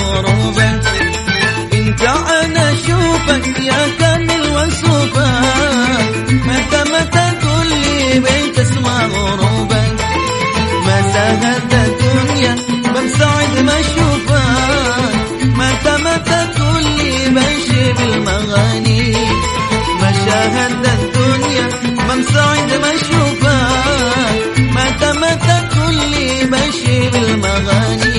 غروبا انت أنا اشوفك يا كامل bil magani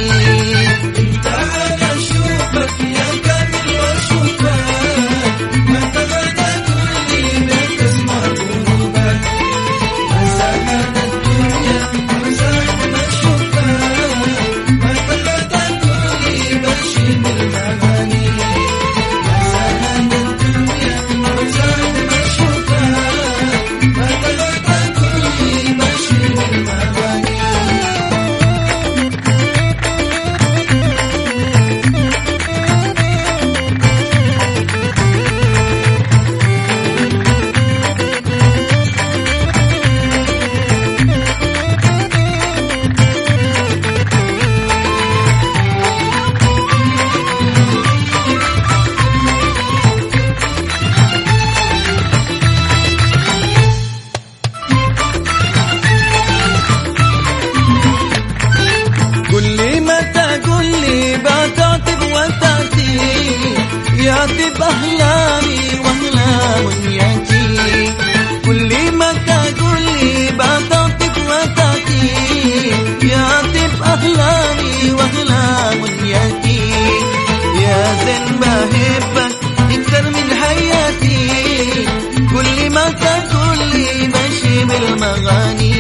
لي بمشي بالمغاني ياتي أحلامي وأحلام يأتي. كل ما تقول لي بطاطك وتاتي ياتي أحلامي وأحلام يأتي. يا زين بحبك أكثر من حياتي. كل ما تقول لي ماشي بالمغاني.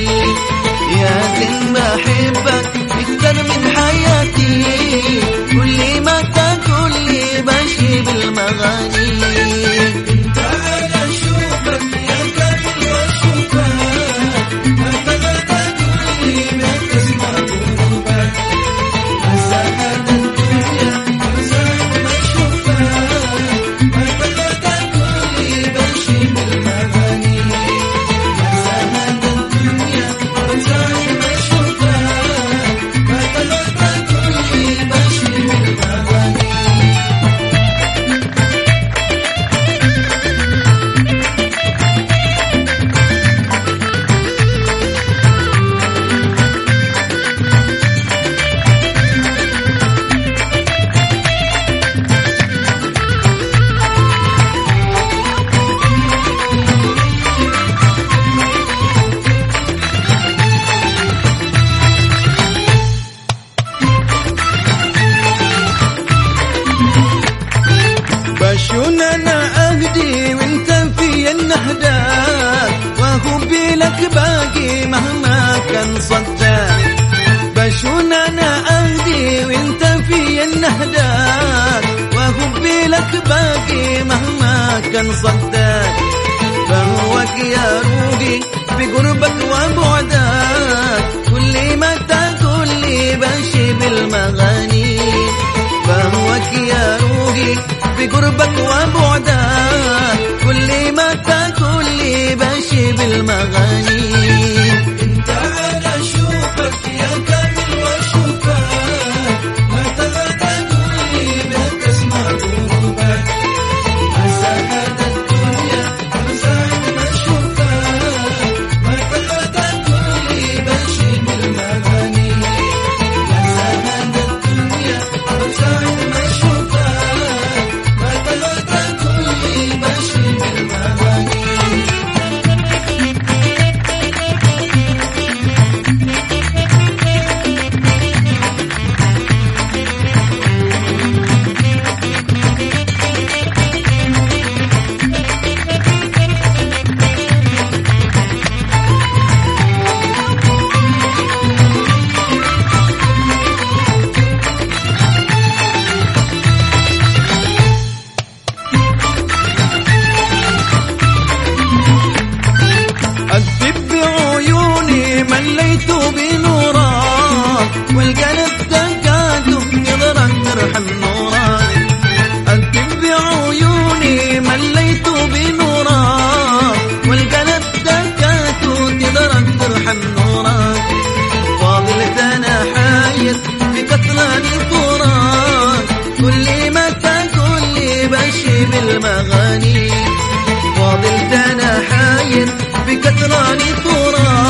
باقي مهما كان صداك فهوك يا روحي بقربك وبعدك كل ما تقول لي بمشي بالمغاني. فهوك يا روحي بقربك وبعدك بالمغاني فاضل أنا حاير بكثرة طورك